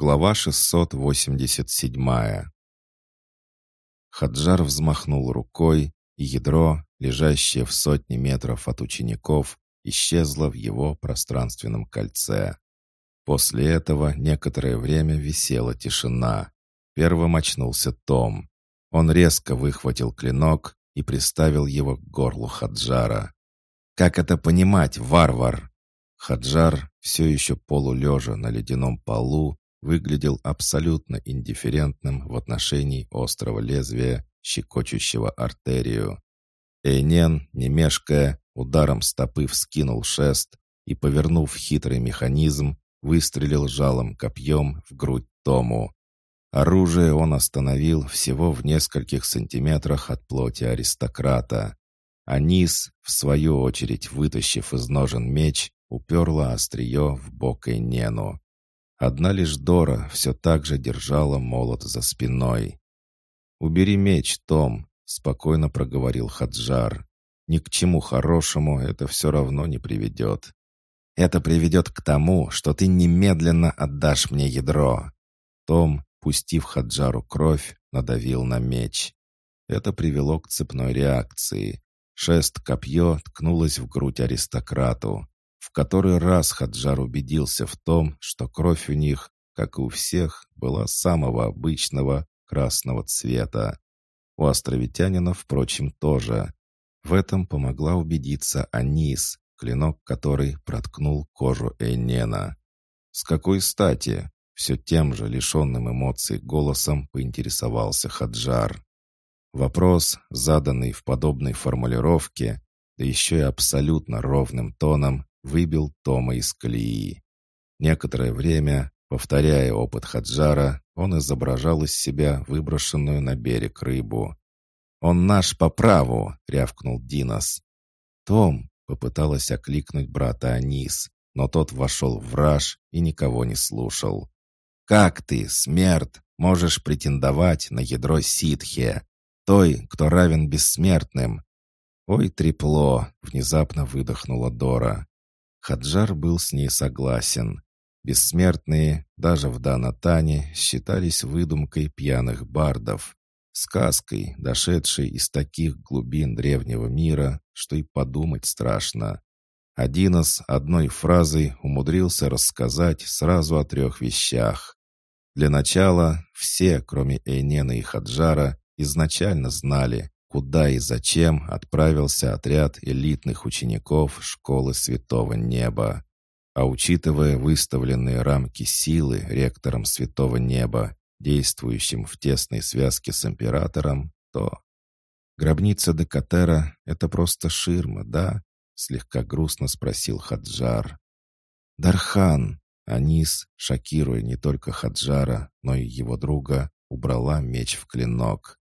Глава 687 Хаджар взмахнул рукой, и ядро, лежащее в сотни метров от учеников, исчезло в его пространственном кольце. После этого некоторое время висела тишина. Первым очнулся Том. Он резко выхватил клинок и приставил его к горлу Хаджара. «Как это понимать, варвар?» Хаджар, все еще полулежа на ледяном полу, выглядел абсолютно индифферентным в отношении острого лезвия, щекочущего артерию. Эйнен, не мешкая, ударом стопы вскинул шест и, повернув хитрый механизм, выстрелил жалом копьем в грудь Тому. Оружие он остановил всего в нескольких сантиметрах от плоти аристократа. А низ, в свою очередь вытащив из ножен меч, уперла острие в бок Эйнену. Одна лишь Дора все так же держала молот за спиной. «Убери меч, Том», — спокойно проговорил Хаджар. «Ни к чему хорошему это все равно не приведет. Это приведет к тому, что ты немедленно отдашь мне ядро». Том, пустив Хаджару кровь, надавил на меч. Это привело к цепной реакции. Шест-копье ткнулось в грудь аристократу. В который раз Хаджар убедился в том, что кровь у них, как и у всех, была самого обычного красного цвета. У островитянина, впрочем, тоже. В этом помогла убедиться Анис, клинок которой проткнул кожу Эйнена. «С какой стати?» Все тем же лишенным эмоций голосом поинтересовался Хаджар. Вопрос, заданный в подобной формулировке, да еще и абсолютно ровным тоном, выбил Тома из колеи. Некоторое время, повторяя опыт Хаджара, он изображал из себя выброшенную на берег рыбу. «Он наш по праву!» — рявкнул Динос. «Том!» — попыталась окликнуть брата Анис, но тот вошел в раж и никого не слушал. «Как ты, смерть, можешь претендовать на ядро ситхи, той, кто равен бессмертным?» «Ой, трепло!» — внезапно выдохнула Дора. Хаджар был с ней согласен. Бессмертные, даже в Данатане, считались выдумкой пьяных бардов, сказкой, дошедшей из таких глубин древнего мира, что и подумать страшно. Одинос одной фразой умудрился рассказать сразу о трех вещах. Для начала все, кроме Эйнена и Хаджара, изначально знали, куда и зачем отправился отряд элитных учеников школы Святого Неба. А учитывая выставленные рамки силы ректором Святого Неба, действующим в тесной связке с императором, то... «Гробница Декатера — это просто ширма, да?» — слегка грустно спросил Хаджар. «Дархан!» — Анис, шокируя не только Хаджара, но и его друга, убрала меч в клинок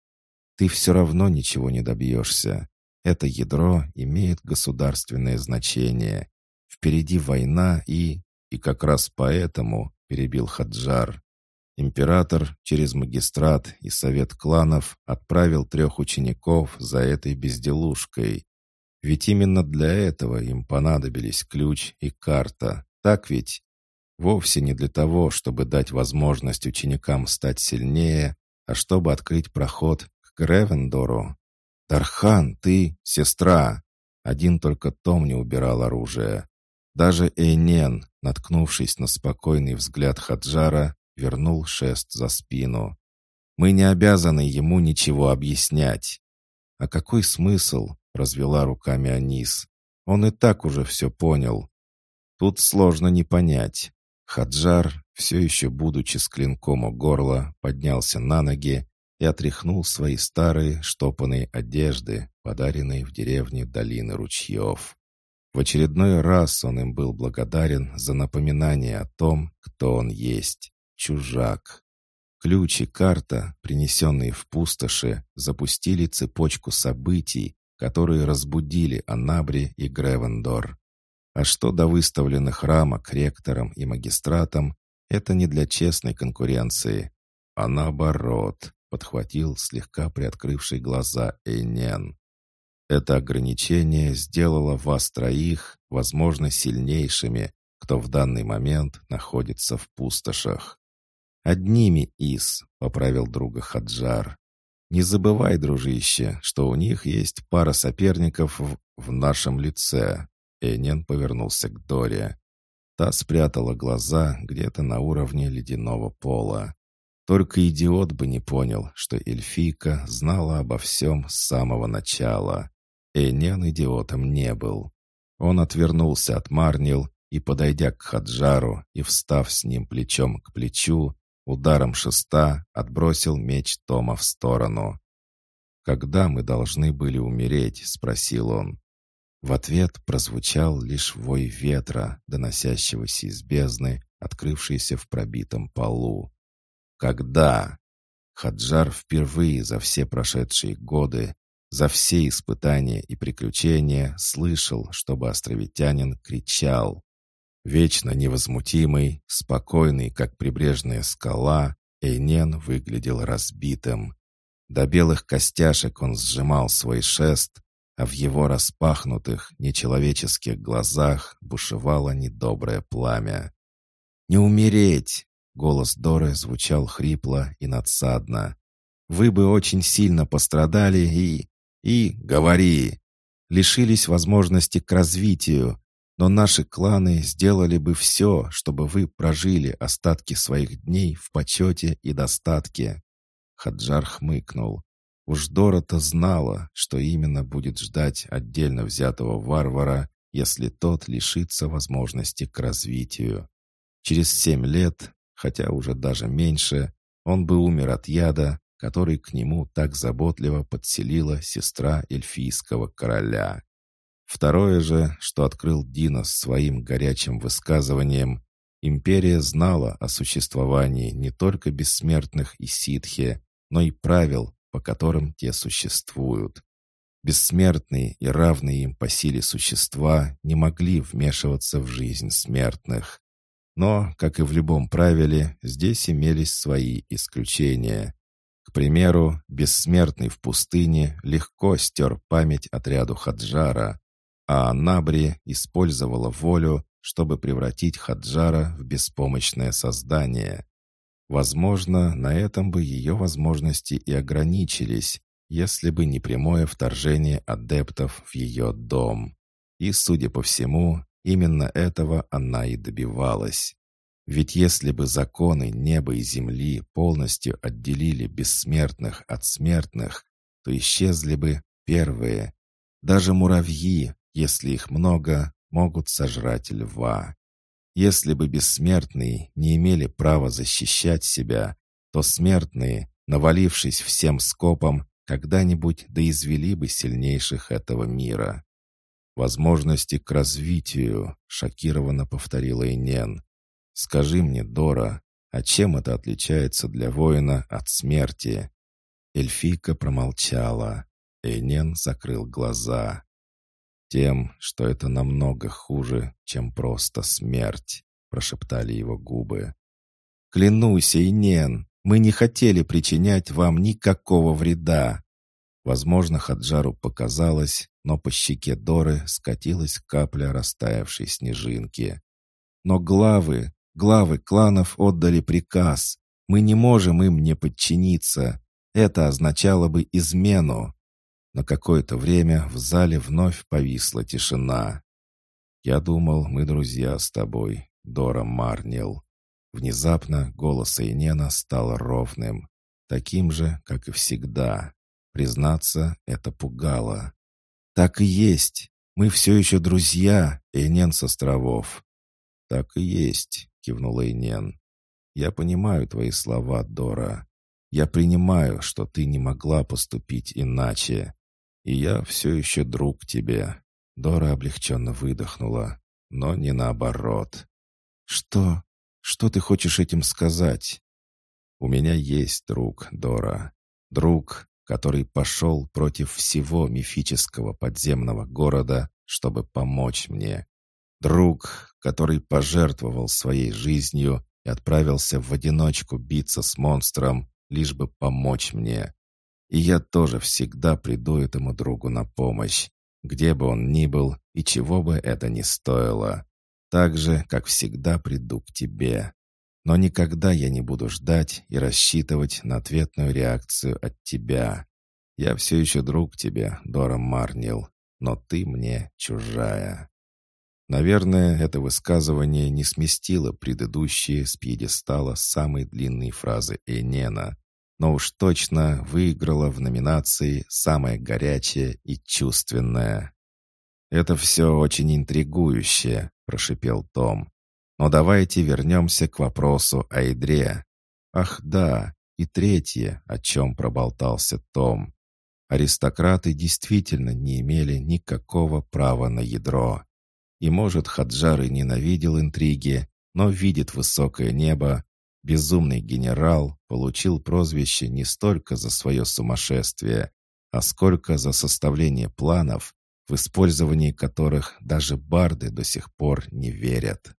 ты все равно ничего не добьешься. Это ядро имеет государственное значение. Впереди война и... И как раз поэтому, перебил Хаджар, император через магистрат и совет кланов отправил трех учеников за этой безделушкой. Ведь именно для этого им понадобились ключ и карта, так ведь? Вовсе не для того, чтобы дать возможность ученикам стать сильнее, а чтобы открыть проход к Ревендору. «Тархан, ты сестра!» Один только Том не убирал оружие. Даже Эйнен, наткнувшись на спокойный взгляд Хаджара, вернул шест за спину. «Мы не обязаны ему ничего объяснять». «А какой смысл?» — развела руками Анис. «Он и так уже все понял. Тут сложно не понять». Хаджар, все еще будучи с клинком у горла, поднялся на ноги и отряхнул свои старые штопанные одежды, подаренные в деревне долины ручьев. В очередной раз он им был благодарен за напоминание о том, кто он есть — чужак. Ключ и карта, принесенные в пустоши, запустили цепочку событий, которые разбудили Анабри и Гревендор. А что до выставленных рамок ректорам и магистратам, это не для честной конкуренции, а наоборот, подхватил слегка приоткрывший глаза Эйнен. Это ограничение сделало вас троих, возможно, сильнейшими, кто в данный момент находится в пустошах. «Одними из», — поправил друга Хаджар. «Не забывай, дружище, что у них есть пара соперников в, в нашем лице». Энен повернулся к Доре. Та спрятала глаза где-то на уровне ледяного пола. Только идиот бы не понял, что эльфийка знала обо всем с самого начала. Энен идиотом не был. Он отвернулся от Марнил и, подойдя к Хаджару и встав с ним плечом к плечу, ударом шеста отбросил меч Тома в сторону. «Когда мы должны были умереть?» — спросил он. В ответ прозвучал лишь вой ветра, доносящегося из бездны, открывшейся в пробитом полу. «Когда?» Хаджар впервые за все прошедшие годы за все испытания и приключения слышал, чтобы островитянин кричал. Вечно невозмутимый, спокойный, как прибрежная скала, Эйнен выглядел разбитым. До белых костяшек он сжимал свой шест, а в его распахнутых, нечеловеческих глазах бушевало недоброе пламя. «Не умереть!» — голос Доры звучал хрипло и надсадно. «Вы бы очень сильно пострадали и...» И говори. Лишились возможности к развитию, но наши кланы сделали бы все, чтобы вы прожили остатки своих дней в почете и достатке». Хаджар хмыкнул. Уж Дора-то знала, что именно будет ждать отдельно взятого варвара, если тот лишится возможности к развитию. Через семь лет, хотя уже даже меньше, он бы умер от яда, который к нему так заботливо подселила сестра эльфийского короля. Второе же, что открыл Динос своим горячим высказыванием, империя знала о существовании не только бессмертных и ситхи, но и правил, по которым те существуют. Бессмертные и равные им по силе существа не могли вмешиваться в жизнь смертных. Но, как и в любом правиле, здесь имелись свои исключения примеру, бессмертный в пустыне легко стер память отряду Хаджара, а Набри использовала волю, чтобы превратить Хаджара в беспомощное создание. Возможно, на этом бы ее возможности и ограничились, если бы не прямое вторжение адептов в ее дом. И, судя по всему, именно этого она и добивалась. Ведь если бы законы неба и земли полностью отделили бессмертных от смертных, то исчезли бы первые. Даже муравьи, если их много, могут сожрать льва. Если бы бессмертные не имели права защищать себя, то смертные, навалившись всем скопом, когда-нибудь доизвели бы сильнейших этого мира. «Возможности к развитию», — шокированно повторила Инен. «Скажи мне, Дора, а чем это отличается для воина от смерти?» Эльфийка промолчала. Эйнен закрыл глаза. «Тем, что это намного хуже, чем просто смерть», — прошептали его губы. «Клянусь, Эйнен, мы не хотели причинять вам никакого вреда». Возможно, Хаджару показалось, но по щеке Доры скатилась капля растаявшей снежинки. Но главы, Главы кланов отдали приказ. Мы не можем им не подчиниться. Это означало бы измену. На какое-то время в зале вновь повисла тишина. «Я думал, мы друзья с тобой, Дора Марнил». Внезапно голос Эйнена стал ровным, таким же, как и всегда. Признаться, это пугало. «Так и есть. Мы все еще друзья, Эйнен с островов». «Так и есть кивнул Эйнен. «Я понимаю твои слова, Дора. Я принимаю, что ты не могла поступить иначе. И я все еще друг тебе». Дора облегченно выдохнула, но не наоборот. «Что? Что ты хочешь этим сказать?» «У меня есть друг, Дора. Друг, который пошел против всего мифического подземного города, чтобы помочь мне. Друг, который пожертвовал своей жизнью и отправился в одиночку биться с монстром, лишь бы помочь мне. И я тоже всегда приду этому другу на помощь, где бы он ни был и чего бы это ни стоило. Так же, как всегда приду к тебе. Но никогда я не буду ждать и рассчитывать на ответную реакцию от тебя. Я все еще друг тебе, Дора Марнил, но ты мне чужая». Наверное, это высказывание не сместило предыдущие с пьедестала самой длинной фразы Энена, но уж точно выиграло в номинации «Самое горячее и чувственное». «Это все очень интригующе», — прошипел Том. «Но давайте вернемся к вопросу о ядре. Ах да, и третье, о чем проболтался Том. Аристократы действительно не имели никакого права на ядро. И, может, Хаджар и ненавидел интриги, но видит высокое небо. Безумный генерал получил прозвище не столько за свое сумасшествие, а сколько за составление планов, в использовании которых даже барды до сих пор не верят.